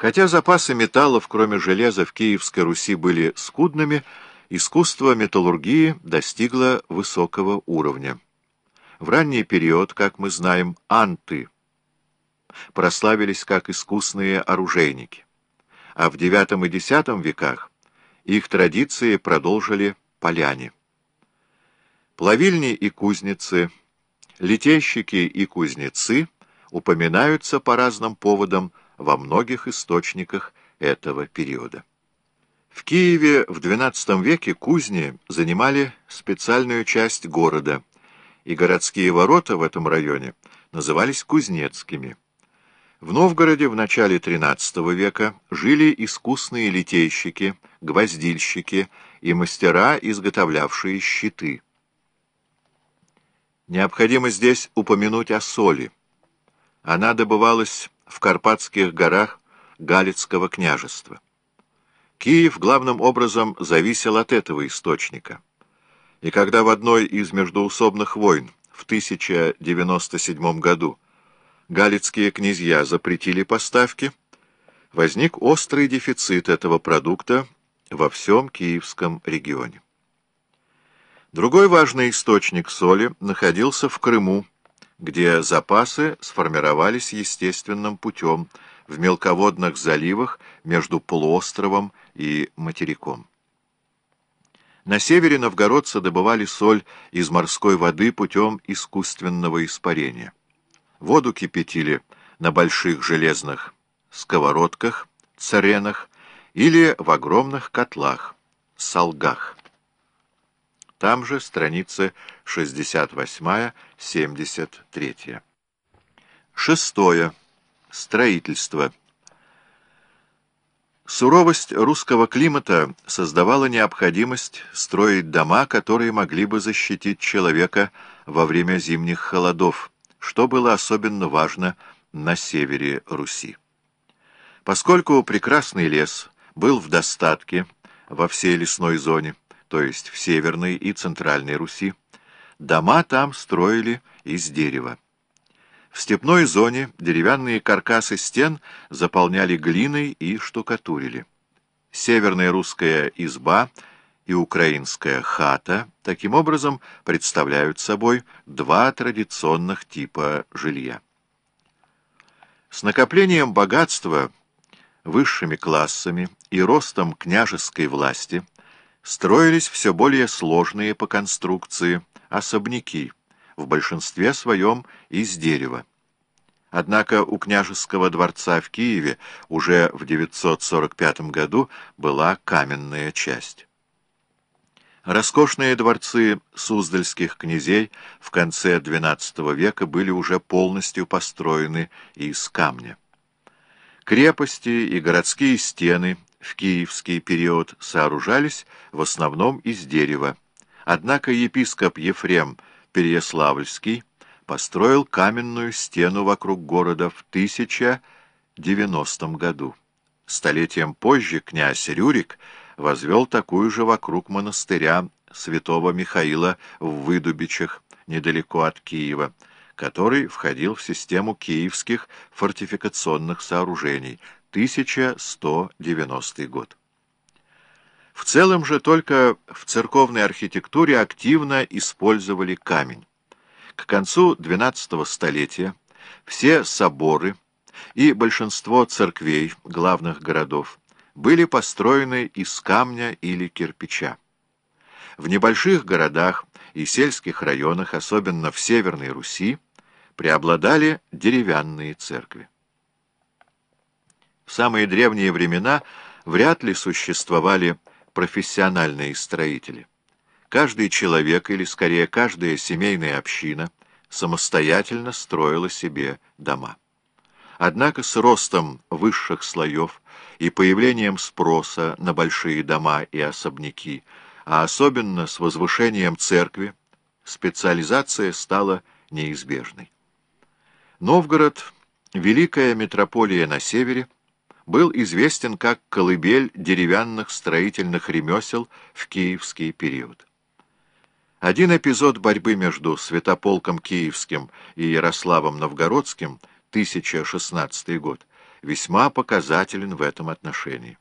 Хотя запасы металлов, кроме железа, в Киевской Руси были скудными, искусство металлургии достигло высокого уровня. В ранний период, как мы знаем, анты прославились как искусные оружейники, а в IX и X веках их традиции продолжили поляне. Плавильни и кузницы, литейщики и кузнецы упоминаются по разным поводам во многих источниках этого периода. В Киеве в XII веке кузни занимали специальную часть города, и городские ворота в этом районе назывались кузнецкими. В Новгороде в начале XIII века жили искусные литейщики, гвоздильщики и мастера, изготовлявшие щиты. Необходимо здесь упомянуть о соли. Она добывалась в Карпатских горах Галицкого княжества. Киев главным образом зависел от этого источника. И когда в одной из междуусобных войн в 1097 году галицкие князья запретили поставки, возник острый дефицит этого продукта во всем Киевском регионе. Другой важный источник соли находился в Крыму, где запасы сформировались естественным путем в мелководных заливах между полуостровом и материком. На севере новгородцы добывали соль из морской воды путем искусственного испарения. Воду кипятили на больших железных сковородках, царенах или в огромных котлах, солгах. Там же страницы 68-73. Шестое. Строительство. Суровость русского климата создавала необходимость строить дома, которые могли бы защитить человека во время зимних холодов, что было особенно важно на севере Руси. Поскольку прекрасный лес был в достатке во всей лесной зоне, то есть в Северной и Центральной Руси, дома там строили из дерева. В степной зоне деревянные каркасы стен заполняли глиной и штукатурили. Северная русская изба и украинская хата таким образом представляют собой два традиционных типа жилья. С накоплением богатства высшими классами и ростом княжеской власти – строились все более сложные по конструкции особняки, в большинстве своем из дерева. Однако у княжеского дворца в Киеве уже в 945 году была каменная часть. Роскошные дворцы суздальских князей в конце XII века были уже полностью построены из камня. Крепости и городские стены в киевский период сооружались в основном из дерева. Однако епископ Ефрем Переяславльский построил каменную стену вокруг города в 1090 году. Столетием позже князь Рюрик возвел такую же вокруг монастыря святого Михаила в Выдубичах, недалеко от Киева, который входил в систему киевских фортификационных сооружений – 1190 год. В целом же только в церковной архитектуре активно использовали камень. К концу XII столетия все соборы и большинство церквей главных городов были построены из камня или кирпича. В небольших городах и сельских районах, особенно в Северной Руси, преобладали деревянные церкви. В самые древние времена вряд ли существовали профессиональные строители. Каждый человек, или скорее каждая семейная община, самостоятельно строила себе дома. Однако с ростом высших слоев и появлением спроса на большие дома и особняки, а особенно с возвышением церкви, специализация стала неизбежной. Новгород, великая метрополия на севере, был известен как колыбель деревянных строительных ремесел в киевский период. Один эпизод борьбы между Святополком Киевским и Ярославом Новгородским, 1016 год, весьма показателен в этом отношении.